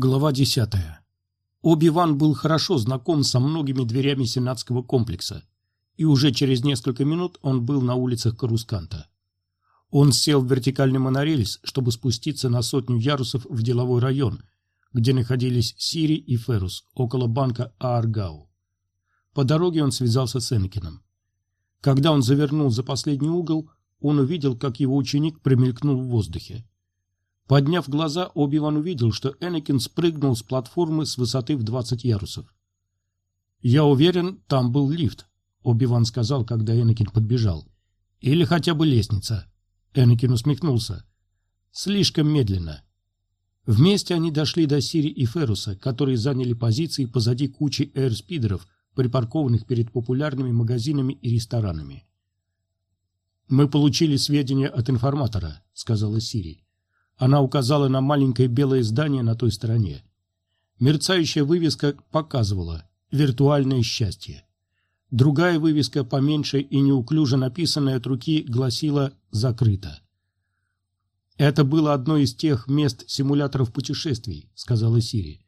Глава 10. Оби-Ван был хорошо знаком со многими дверями сенатского комплекса, и уже через несколько минут он был на улицах Карусканта. Он сел в вертикальный монорельс, чтобы спуститься на сотню ярусов в деловой район, где находились Сири и Ферус, около банка Ааргау. По дороге он связался с Энакином. Когда он завернул за последний угол, он увидел, как его ученик промелькнул в воздухе. Подняв глаза, Оби-Ван увидел, что Энакин спрыгнул с платформы с высоты в 20 ярусов. «Я уверен, там был лифт», — Оби-Ван сказал, когда Энакин подбежал. «Или хотя бы лестница». Энакин усмехнулся. «Слишком медленно». Вместе они дошли до Сири и Феруса, которые заняли позиции позади кучи эйрспидеров, припаркованных перед популярными магазинами и ресторанами. «Мы получили сведения от информатора», — сказала Сири. Она указала на маленькое белое здание на той стороне. Мерцающая вывеска показывала «Виртуальное счастье». Другая вывеска, поменьше и неуклюже написанная от руки, гласила «Закрыто». «Это было одно из тех мест симуляторов путешествий», — сказала Сири.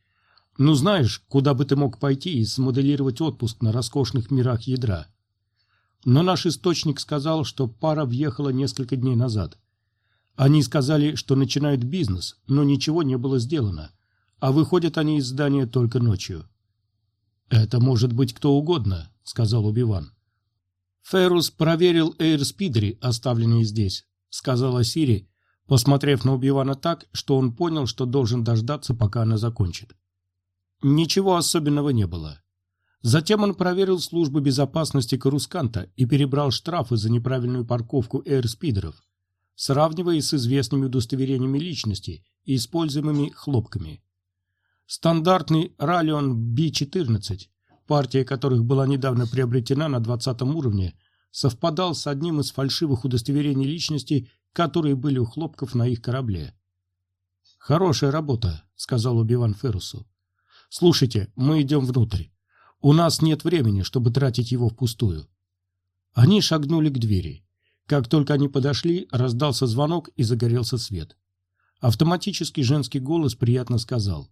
«Ну знаешь, куда бы ты мог пойти и смоделировать отпуск на роскошных мирах ядра». Но наш источник сказал, что пара въехала несколько дней назад. Они сказали, что начинают бизнес, но ничего не было сделано, а выходят они из здания только ночью. «Это может быть кто угодно», — сказал Убиван. «Феррус проверил эйрспидери, оставленные здесь», — сказала Сири, посмотрев на Убивана так, что он понял, что должен дождаться, пока она закончит. Ничего особенного не было. Затем он проверил службы безопасности Карусканта и перебрал штрафы за неправильную парковку эйрспидеров сравнивая с известными удостоверениями личности и используемыми хлопками. Стандартный Ралион B14, партия которых была недавно приобретена на 20 уровне, совпадал с одним из фальшивых удостоверений личности, которые были у хлопков на их корабле. «Хорошая работа», — сказал Убиван Феррусу. «Слушайте, мы идем внутрь. У нас нет времени, чтобы тратить его впустую». Они шагнули к двери. Как только они подошли, раздался звонок и загорелся свет. Автоматический женский голос приятно сказал.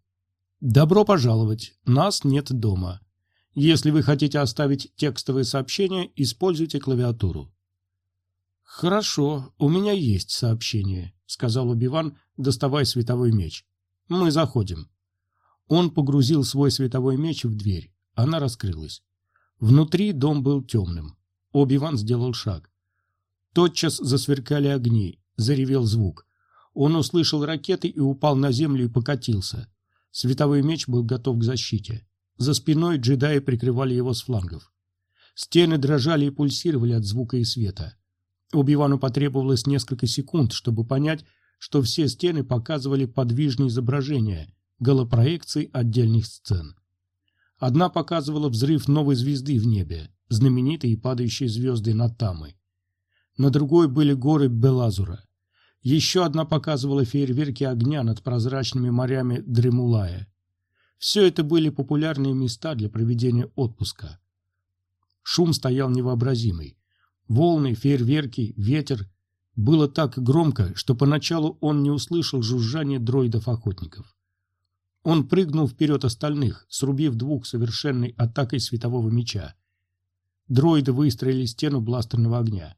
«Добро пожаловать. Нас нет дома. Если вы хотите оставить текстовые сообщения, используйте клавиатуру». «Хорошо, у меня есть сообщение», — сказал Убиван, доставая световой меч. «Мы заходим». Он погрузил свой световой меч в дверь. Она раскрылась. Внутри дом был темным. Оби-Ван сделал шаг. Тотчас засверкали огни, заревел звук. Он услышал ракеты и упал на землю и покатился. Световой меч был готов к защите. За спиной джедаи прикрывали его с флангов. Стены дрожали и пульсировали от звука и света. Убивану потребовалось несколько секунд, чтобы понять, что все стены показывали подвижные изображения, голопроекции отдельных сцен. Одна показывала взрыв новой звезды в небе, знаменитые падающие звезды Натамы на другой были горы Белазура. Еще одна показывала фейерверки огня над прозрачными морями Дремулая. Все это были популярные места для проведения отпуска. Шум стоял невообразимый. Волны, фейерверки, ветер. Было так громко, что поначалу он не услышал жужжания дроидов-охотников. Он прыгнул вперед остальных, срубив двух совершенной атакой светового меча. Дроиды выстроили стену бластерного огня.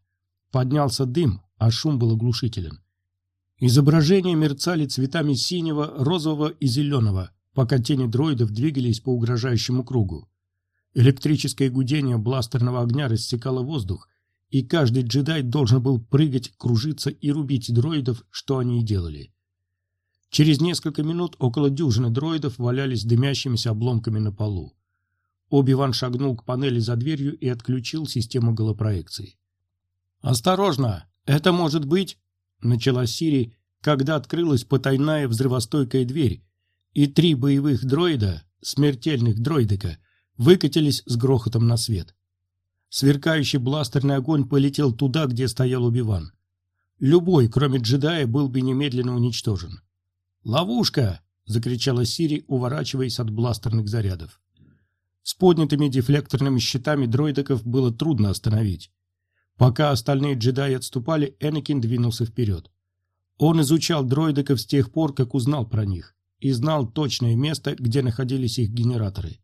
Поднялся дым, а шум был оглушителен. Изображения мерцали цветами синего, розового и зеленого, пока тени дроидов двигались по угрожающему кругу. Электрическое гудение бластерного огня рассекало воздух, и каждый джедай должен был прыгать, кружиться и рубить дроидов, что они и делали. Через несколько минут около дюжины дроидов валялись дымящимися обломками на полу. Оби-Ван шагнул к панели за дверью и отключил систему голопроекции. «Осторожно! Это может быть...» — начала Сири, когда открылась потайная взрывостойкая дверь, и три боевых дроида, смертельных дроидика, выкатились с грохотом на свет. Сверкающий бластерный огонь полетел туда, где стоял Убиван. Любой, кроме джедая, был бы немедленно уничтожен. «Ловушка!» — закричала Сири, уворачиваясь от бластерных зарядов. С поднятыми дефлекторными щитами дроидиков было трудно остановить. Пока остальные джедаи отступали, Энакин двинулся вперед. Он изучал дроидиков с тех пор, как узнал про них, и знал точное место, где находились их генераторы.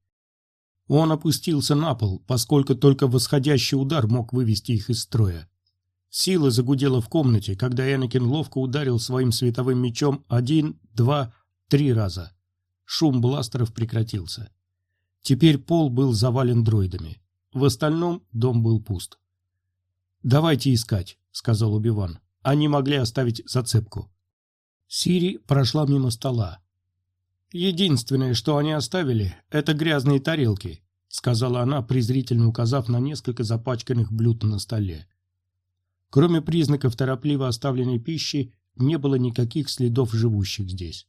Он опустился на пол, поскольку только восходящий удар мог вывести их из строя. Сила загудела в комнате, когда Энакин ловко ударил своим световым мечом один, два, три раза. Шум бластеров прекратился. Теперь пол был завален дроидами. В остальном дом был пуст. «Давайте искать», — сказал Убиван. «Они могли оставить зацепку». Сири прошла мимо стола. «Единственное, что они оставили, это грязные тарелки», — сказала она, презрительно указав на несколько запачканных блюд на столе. Кроме признаков торопливо оставленной пищи, не было никаких следов живущих здесь.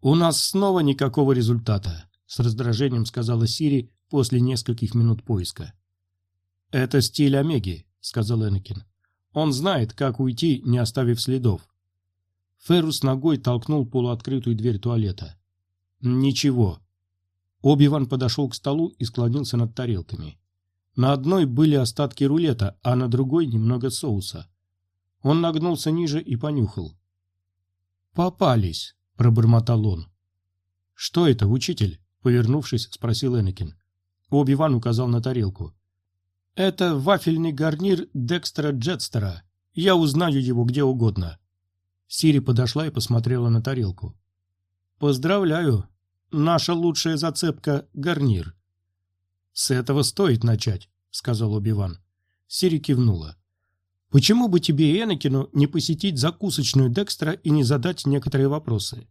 «У нас снова никакого результата», — с раздражением сказала Сири после нескольких минут поиска. «Это стиль Омеги», — сказал Энакин. «Он знает, как уйти, не оставив следов. Феррус ногой толкнул полуоткрытую дверь туалета. «Ничего». Оби-Ван подошел к столу и склонился над тарелками. На одной были остатки рулета, а на другой немного соуса. Он нагнулся ниже и понюхал. «Попались», — пробормотал он. «Что это, учитель?» — повернувшись, спросил Энакин. Оби-Ван указал на тарелку. «Это вафельный гарнир Декстера Джетстера. Я узнаю его где угодно». Сири подошла и посмотрела на тарелку. «Поздравляю. Наша лучшая зацепка — гарнир». «С этого стоит начать», — сказал Оби-Ван. Сири кивнула. «Почему бы тебе и Энакину не посетить закусочную Декстера и не задать некоторые вопросы?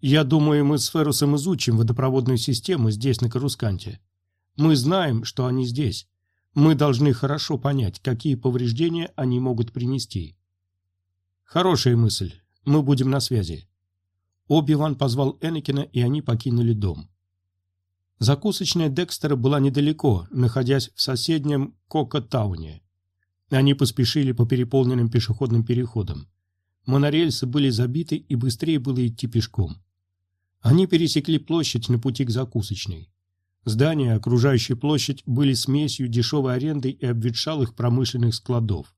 Я думаю, мы с Феррусом изучим водопроводную систему здесь, на Карусканте. Мы знаем, что они здесь. Мы должны хорошо понять, какие повреждения они могут принести. «Хорошая мысль. Мы будем на связи». Оби-Ван позвал Энакина, и они покинули дом. Закусочная Декстера была недалеко, находясь в соседнем Кока-тауне. Они поспешили по переполненным пешеходным переходам. Монорельсы были забиты, и быстрее было идти пешком. Они пересекли площадь на пути к закусочной. Здания, окружающие площадь, были смесью дешевой аренды и обветшалых промышленных складов.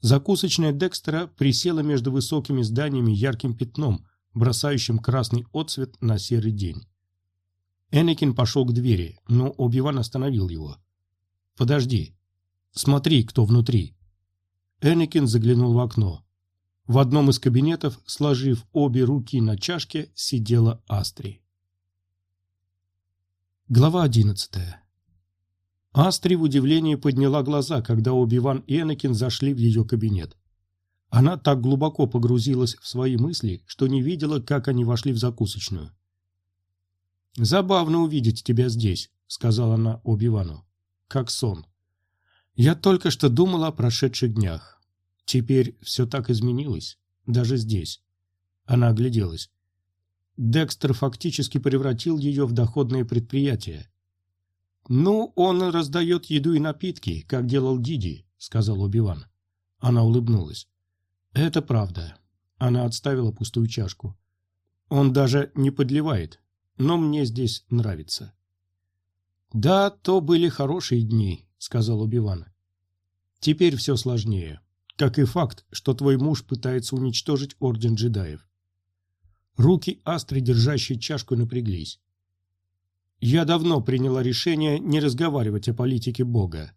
Закусочная Декстера присела между высокими зданиями ярким пятном, бросающим красный отцвет на серый день. Энакин пошел к двери, но Оби-Ван остановил его. «Подожди. Смотри, кто внутри». Энакин заглянул в окно. В одном из кабинетов, сложив обе руки на чашке, сидела Астри. Глава одиннадцатая. Астри в удивлении подняла глаза, когда Оби-Ван и Энакин зашли в ее кабинет. Она так глубоко погрузилась в свои мысли, что не видела, как они вошли в закусочную. «Забавно увидеть тебя здесь», — сказала она Оби-Вану. «Как сон. Я только что думала о прошедших днях. Теперь все так изменилось, даже здесь». Она огляделась. Декстер фактически превратил ее в доходное предприятие. «Ну, он раздает еду и напитки, как делал Диди», — сказал Убиван. Она улыбнулась. «Это правда». Она отставила пустую чашку. «Он даже не подливает, но мне здесь нравится». «Да, то были хорошие дни», — сказал Убиван. «Теперь все сложнее, как и факт, что твой муж пытается уничтожить Орден джедаев». Руки Астры, держащие чашку, напряглись. Я давно приняла решение не разговаривать о политике Бога.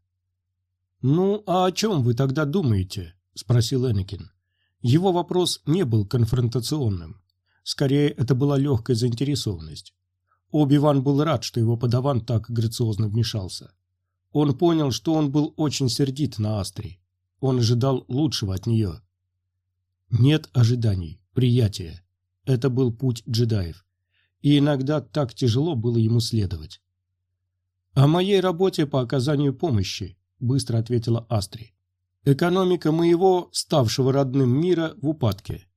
«Ну, а о чем вы тогда думаете?» – спросил Энакин. Его вопрос не был конфронтационным. Скорее, это была легкая заинтересованность. Оби-Ван был рад, что его подаван так грациозно вмешался. Он понял, что он был очень сердит на Астри. Он ожидал лучшего от нее. Нет ожиданий, приятия. Это был путь джедаев и иногда так тяжело было ему следовать. «О моей работе по оказанию помощи», – быстро ответила Астри. «Экономика моего, ставшего родным мира, в упадке».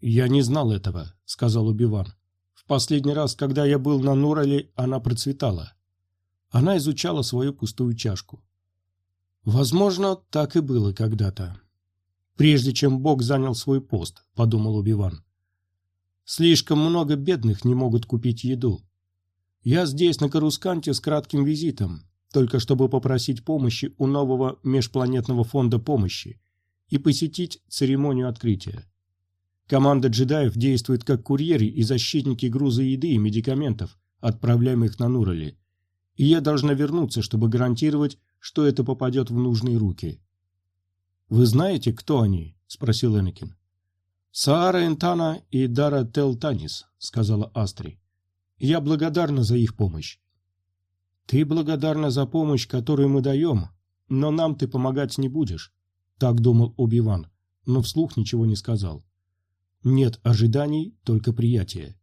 «Я не знал этого», – сказал Убиван. «В последний раз, когда я был на Нурале, она процветала». Она изучала свою пустую чашку. «Возможно, так и было когда-то. Прежде чем Бог занял свой пост», – подумал Убиван. Слишком много бедных не могут купить еду. Я здесь, на Карусканте, с кратким визитом, только чтобы попросить помощи у нового межпланетного фонда помощи и посетить церемонию открытия. Команда джедаев действует как курьеры и защитники груза еды и медикаментов, отправляемых на Нурали. И я должна вернуться, чтобы гарантировать, что это попадет в нужные руки. «Вы знаете, кто они?» – спросил Энакин. «Саара Энтана и Дара Телтанис», – сказала Астри. «Я благодарна за их помощь». «Ты благодарна за помощь, которую мы даем, но нам ты помогать не будешь», – так думал Оби-Ван, но вслух ничего не сказал. Нет ожиданий, только приятие.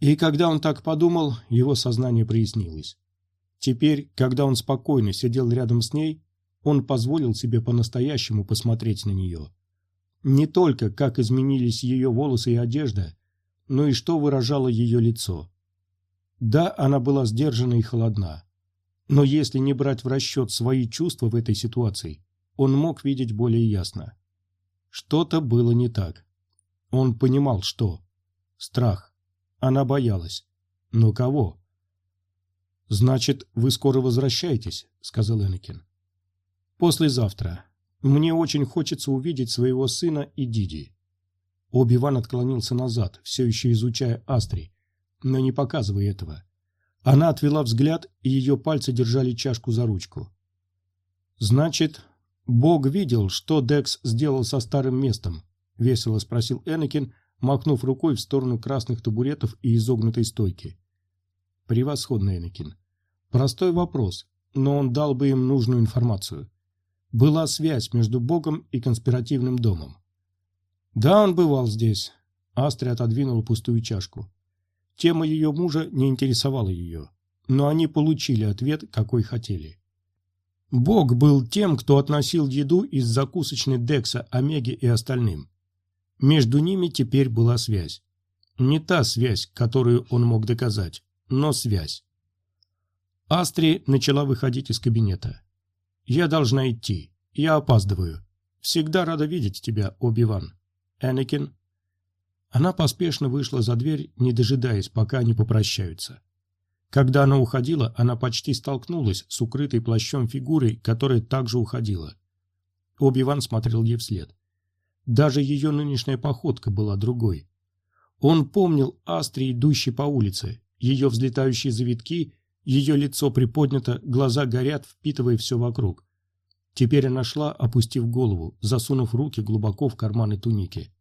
И когда он так подумал, его сознание прояснилось. Теперь, когда он спокойно сидел рядом с ней, он позволил себе по-настоящему посмотреть на нее. Не только как изменились ее волосы и одежда, но и что выражало ее лицо. Да, она была сдержана и холодна. Но если не брать в расчет свои чувства в этой ситуации, он мог видеть более ясно. Что-то было не так. Он понимал, что. Страх. Она боялась. Но кого? «Значит, вы скоро возвращаетесь?» — сказал Энакин. «Послезавтра. Мне очень хочется увидеть своего сына и Диди. Оби-Ван отклонился назад, все еще изучая Астри, но не показывая этого. Она отвела взгляд, и ее пальцы держали чашку за ручку. «Значит, Бог видел, что Декс сделал со старым местом?» — весело спросил Энакин, махнув рукой в сторону красных табуретов и изогнутой стойки. «Превосходно, Энакин. Простой вопрос, но он дал бы им нужную информацию была связь между Богом и конспиративным домом. Да, он бывал здесь. Астри отодвинула пустую чашку. Тема ее мужа не интересовала ее, но они получили ответ, какой хотели. Бог был тем, кто относил еду из закусочной Декса Омеге и остальным. Между ними теперь была связь. Не та связь, которую он мог доказать, но связь. Астри начала выходить из кабинета. «Я должна идти. Я опаздываю. Всегда рада видеть тебя, Оби-Ван. Энакин?» Она поспешно вышла за дверь, не дожидаясь, пока они попрощаются. Когда она уходила, она почти столкнулась с укрытой плащом фигурой, которая также уходила. Оби-Ван смотрел ей вслед. Даже ее нынешняя походка была другой. Он помнил Астри, идущей по улице, ее взлетающие завитки ее лицо приподнято, глаза горят, впитывая все вокруг. Теперь она шла, опустив голову, засунув руки глубоко в карманы туники.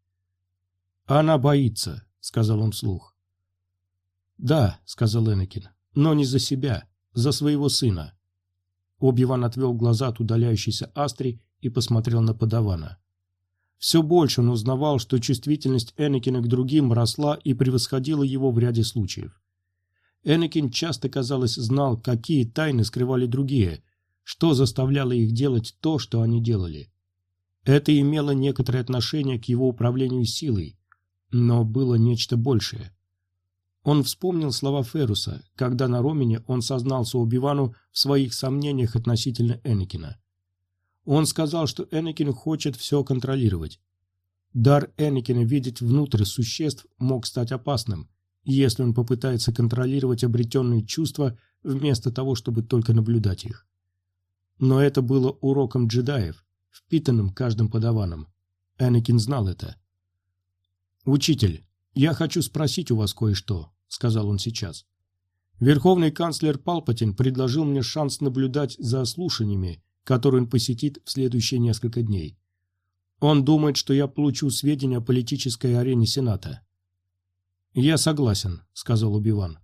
«Она боится», — сказал он вслух. «Да», — сказал Энакин, — «но не за себя, за своего сына». Обиван отвел глаза от удаляющейся Астри и посмотрел на подавана. Все больше он узнавал, что чувствительность Энакина к другим росла и превосходила его в ряде случаев. Энакин часто, казалось, знал, какие тайны скрывали другие, что заставляло их делать то, что они делали. Это имело некоторое отношение к его управлению силой, но было нечто большее. Он вспомнил слова Феруса, когда на Ромине он сознался Убивану в своих сомнениях относительно Энакина. Он сказал, что Энакин хочет все контролировать. Дар Энакина видеть внутрь существ мог стать опасным, если он попытается контролировать обретенные чувства вместо того, чтобы только наблюдать их. Но это было уроком джедаев, впитанным каждым подаваном. Энакин знал это. «Учитель, я хочу спросить у вас кое-что», — сказал он сейчас. Верховный канцлер Палпатин предложил мне шанс наблюдать за слушаниями, которые он посетит в следующие несколько дней. Он думает, что я получу сведения о политической арене Сената. «Я согласен», — сказал Убиван.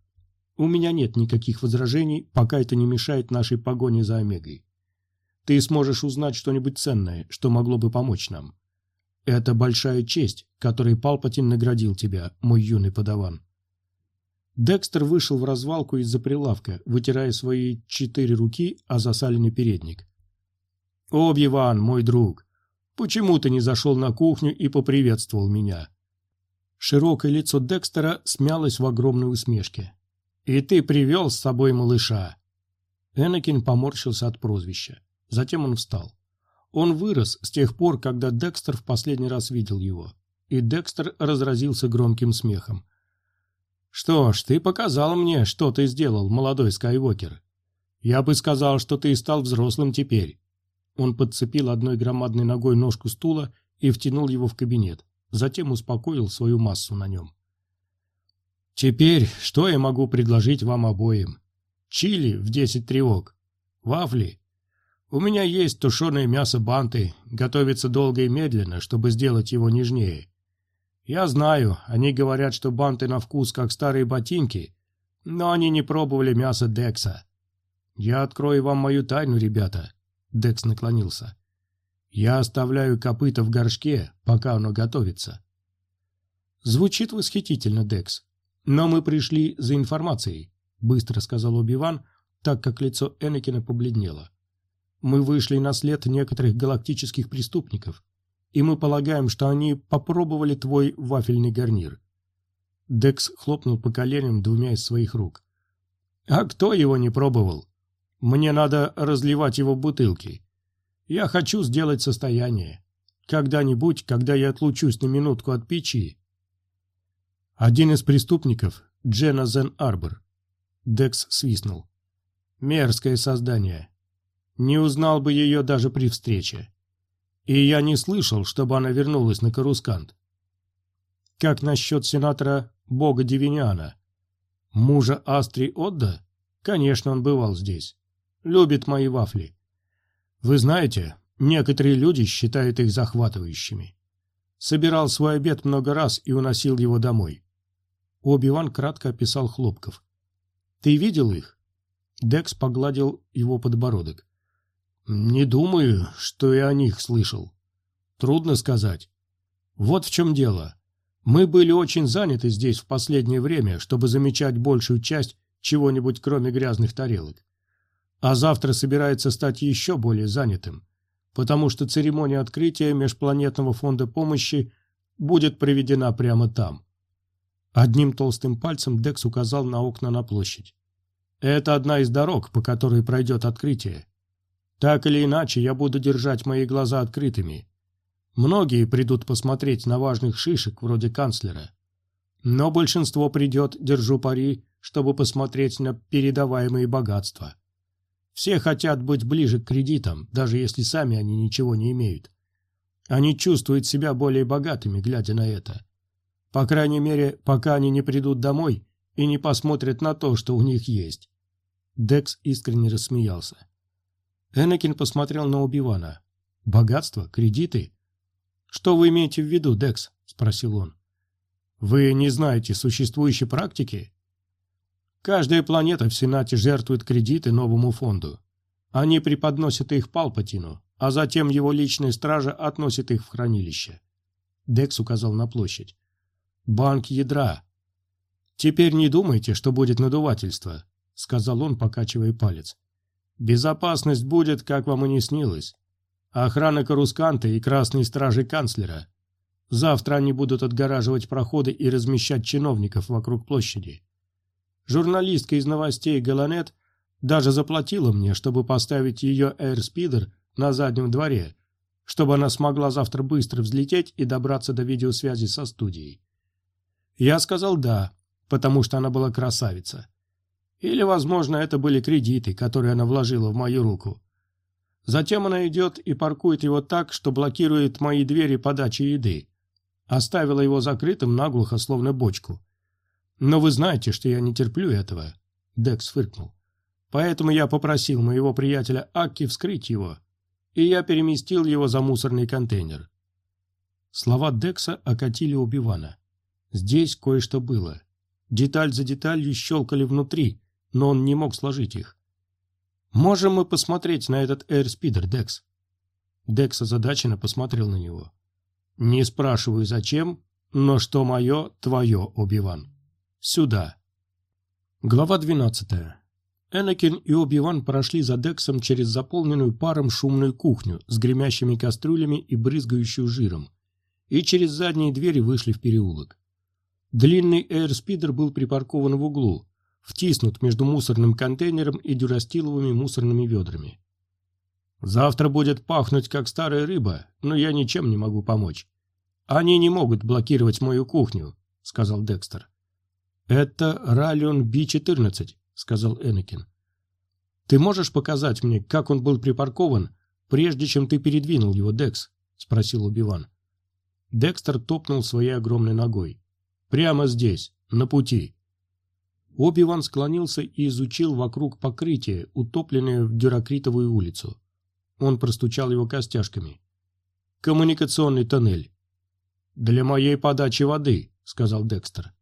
«У меня нет никаких возражений, пока это не мешает нашей погоне за Омегой. Ты сможешь узнать что-нибудь ценное, что могло бы помочь нам. Это большая честь, которой Палпатин наградил тебя, мой юный подаван». Декстер вышел в развалку из-за прилавка, вытирая свои четыре руки о засаленный передник. «Обьеван, мой друг, почему ты не зашел на кухню и поприветствовал меня?» Широкое лицо Декстера смялось в огромной усмешке. «И ты привел с собой малыша!» Энакин поморщился от прозвища. Затем он встал. Он вырос с тех пор, когда Декстер в последний раз видел его. И Декстер разразился громким смехом. «Что ж, ты показал мне, что ты сделал, молодой Скайуокер. Я бы сказал, что ты стал взрослым теперь». Он подцепил одной громадной ногой ножку стула и втянул его в кабинет. Затем успокоил свою массу на нем. «Теперь что я могу предложить вам обоим? Чили в десять тревог, вафли. У меня есть тушеное мясо банты, готовится долго и медленно, чтобы сделать его нежнее. Я знаю, они говорят, что банты на вкус как старые ботинки, но они не пробовали мясо Декса. Я открою вам мою тайну, ребята. Декс наклонился. Я оставляю копыта в горшке, пока оно готовится. Звучит восхитительно, Декс. Но мы пришли за информацией, быстро сказал Оби-Ван, так как лицо Энакина побледнело. Мы вышли на след некоторых галактических преступников и мы полагаем, что они попробовали твой вафельный гарнир». Декс хлопнул по коленям двумя из своих рук. «А кто его не пробовал? Мне надо разливать его бутылки. Я хочу сделать состояние. Когда-нибудь, когда я отлучусь на минутку от печи». Один из преступников — Джена Зен Арбор. Декс свистнул. «Мерзкое создание. Не узнал бы ее даже при встрече. И я не слышал, чтобы она вернулась на Карускант. Как насчет сенатора Бога Дивиниана? Мужа Астри Отда? Конечно, он бывал здесь. Любит мои вафли. Вы знаете, некоторые люди считают их захватывающими. Собирал свой обед много раз и уносил его домой. Оби-Ван кратко описал Хлопков. «Ты видел их?» Декс погладил его подбородок. Не думаю, что и о них слышал. Трудно сказать. Вот в чем дело. Мы были очень заняты здесь в последнее время, чтобы замечать большую часть чего-нибудь, кроме грязных тарелок. А завтра собирается стать еще более занятым, потому что церемония открытия Межпланетного фонда помощи будет проведена прямо там. Одним толстым пальцем Декс указал на окна на площадь. Это одна из дорог, по которой пройдет открытие. Так или иначе, я буду держать мои глаза открытыми. Многие придут посмотреть на важных шишек, вроде канцлера. Но большинство придет, держу пари, чтобы посмотреть на передаваемые богатства. Все хотят быть ближе к кредитам, даже если сами они ничего не имеют. Они чувствуют себя более богатыми, глядя на это. По крайней мере, пока они не придут домой и не посмотрят на то, что у них есть. Декс искренне рассмеялся. Энакин посмотрел на Убивана. «Богатство? Кредиты?» «Что вы имеете в виду, Декс?» – спросил он. «Вы не знаете существующей практики?» «Каждая планета в Сенате жертвует кредиты новому фонду. Они преподносят их Палпатину, а затем его личная стража относит их в хранилище». Декс указал на площадь. «Банк ядра». «Теперь не думайте, что будет надувательство», — сказал он, покачивая палец. Безопасность будет, как вам и не снилось. Охрана Карусканта и красные стражи канцлера. Завтра они будут отгораживать проходы и размещать чиновников вокруг площади. Журналистка из новостей Галанет даже заплатила мне, чтобы поставить ее Airспидер на заднем дворе, чтобы она смогла завтра быстро взлететь и добраться до видеосвязи со студией. Я сказал «да», потому что она была красавица. Или, возможно, это были кредиты, которые она вложила в мою руку. Затем она идет и паркует его так, что блокирует мои двери подачи еды. Оставила его закрытым наглухо, словно бочку. Но вы знаете, что я не терплю этого. Декс фыркнул. Поэтому я попросил моего приятеля Акки вскрыть его, и я переместил его за мусорный контейнер. Слова Декса окатили Убивана. Здесь кое-что было. Деталь за деталью щелкали внутри, но он не мог сложить их. «Можем мы посмотреть на этот Эйрспидер, Декс?» Декс озадаченно посмотрел на него. «Не спрашиваю, зачем, но что мое, твое, Оби-Ван. Сюда». Глава двенадцатая. Энакин и Оби-Ван прошли за Дексом через заполненную паром шумную кухню с гремящими кастрюлями и брызгающую жиром, и через задние двери вышли в переулок. Длинный эйрспидер был припаркован в углу, втиснут между мусорным контейнером и дюрастиловыми мусорными ведрами. «Завтра будет пахнуть, как старая рыба, но я ничем не могу помочь. Они не могут блокировать мою кухню», — сказал Декстер. «Это Ралион Би-14», — сказал Энакин. «Ты можешь показать мне, как он был припаркован, прежде чем ты передвинул его, Декс?» — спросил Убиван. Декстер топнул своей огромной ногой. «Прямо здесь, на пути». Оби-Ван склонился и изучил вокруг покрытие, утопленное в Дюракритовую улицу. Он простучал его костяшками. «Коммуникационный тоннель». «Для моей подачи воды», — сказал Декстер.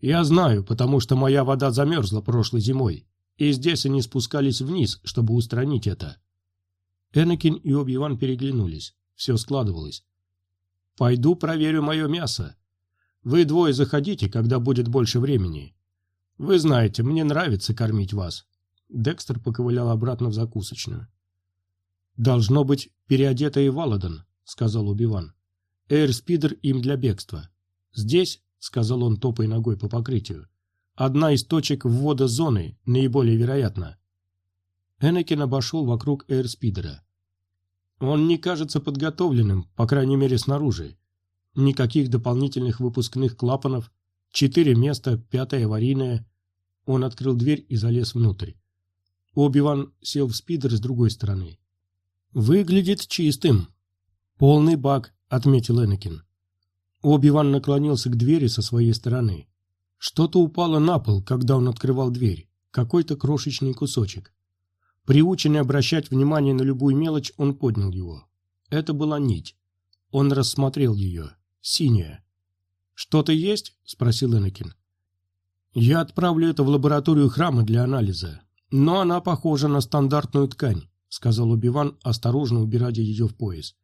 «Я знаю, потому что моя вода замерзла прошлой зимой, и здесь они спускались вниз, чтобы устранить это». Энакин и Оби-Ван переглянулись. Все складывалось. «Пойду проверю мое мясо. Вы двое заходите, когда будет больше времени. Вы знаете, мне нравится кормить вас». Декстер поковылял обратно в закусочную. «Должно быть переодетый Валадан», — сказал Убиван. «Эйрспидер им для бегства. Здесь, — сказал он, топой ногой по покрытию, — одна из точек ввода зоны наиболее вероятна». Энакин обошел вокруг Эйрспидера. «Он не кажется подготовленным, по крайней мере, снаружи. Никаких дополнительных выпускных клапанов, четыре места, пятое аварийное». Он открыл дверь и залез внутрь. Оби-Ван сел в спидер с другой стороны. «Выглядит чистым». «Полный бак», — отметил Энакин. Оби-Ван наклонился к двери со своей стороны. Что-то упало на пол, когда он открывал дверь. Какой-то крошечный кусочек. Приученный обращать внимание на любую мелочь, он поднял его. Это была нить. Он рассмотрел ее. Синяя. «Что-то есть?» — спросил Энакин. «Я отправлю это в лабораторию храма для анализа. Но она похожа на стандартную ткань. — сказал Убиван, осторожно убирая ее в пояс.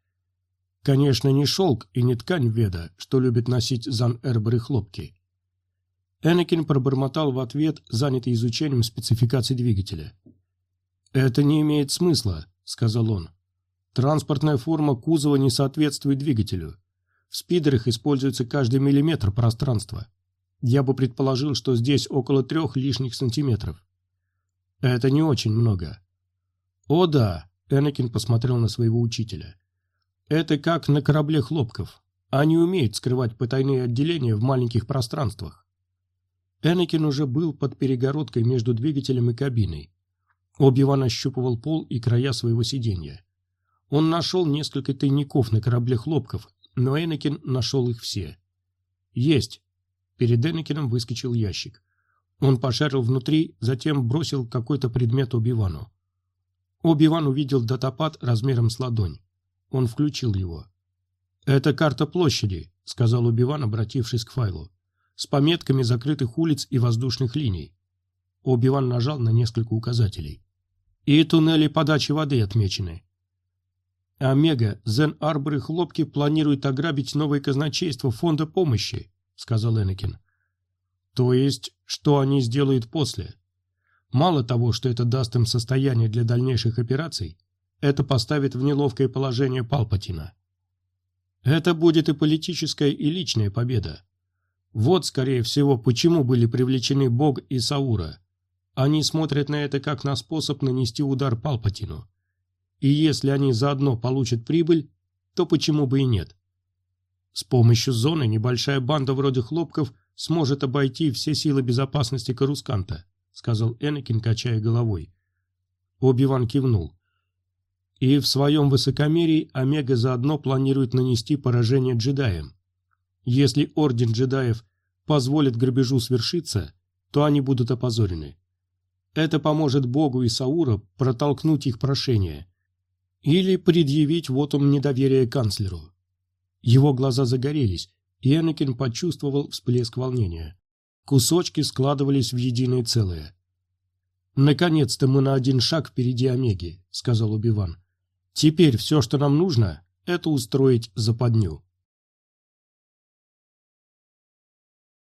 «Конечно, не шелк и не ткань веда, что любит носить Зан-Эрбер и хлопки». Энакин пробормотал в ответ, занятый изучением спецификаций двигателя. «Это не имеет смысла», — сказал он. «Транспортная форма кузова не соответствует двигателю. В спидерах используется каждый миллиметр пространства. Я бы предположил, что здесь около трех лишних сантиметров. Это не очень много. «О да», — Энакин посмотрел на своего учителя. «Это как на корабле хлопков. Они умеют скрывать потайные отделения в маленьких пространствах». Энакин уже был под перегородкой между двигателем и кабиной. Оби-Ван ощупывал пол и края своего сиденья. Он нашел несколько тайников на корабле хлопков, но Энакин нашел их все. «Есть!» Перед Энакином выскочил ящик. Он пошарил внутри, затем бросил какой-то предмет Оби-Вану. Оби-Ван увидел датапад размером с ладонь. Он включил его. «Это карта площади», — сказал Оби-Ван, обратившись к файлу, «с пометками закрытых улиц и воздушных линий». Оби-Ван нажал на несколько указателей. «И туннели подачи воды отмечены». «Омега, Зен-Арбор и Хлопки планируют ограбить новое казначейство фонда помощи», — сказал Энакин. «То есть, что они сделают после?» Мало того, что это даст им состояние для дальнейших операций, это поставит в неловкое положение Палпатина. Это будет и политическая, и личная победа. Вот, скорее всего, почему были привлечены Бог и Саура. Они смотрят на это как на способ нанести удар Палпатину. И если они заодно получат прибыль, то почему бы и нет? С помощью зоны небольшая банда вроде хлопков сможет обойти все силы безопасности Карусканта сказал Энакин, качая головой. Оби-Ван кивнул. И в своем высокомерии Омега заодно планирует нанести поражение джедаям. Если Орден джедаев позволит грабежу свершиться, то они будут опозорены. Это поможет Богу и Саура протолкнуть их прошение. Или предъявить вотум недоверия канцлеру. Его глаза загорелись, и Энакин почувствовал всплеск волнения. Кусочки складывались в единое целое. «Наконец-то мы на один шаг впереди Омеги», — сказал Убиван. «Теперь все, что нам нужно, это устроить западню».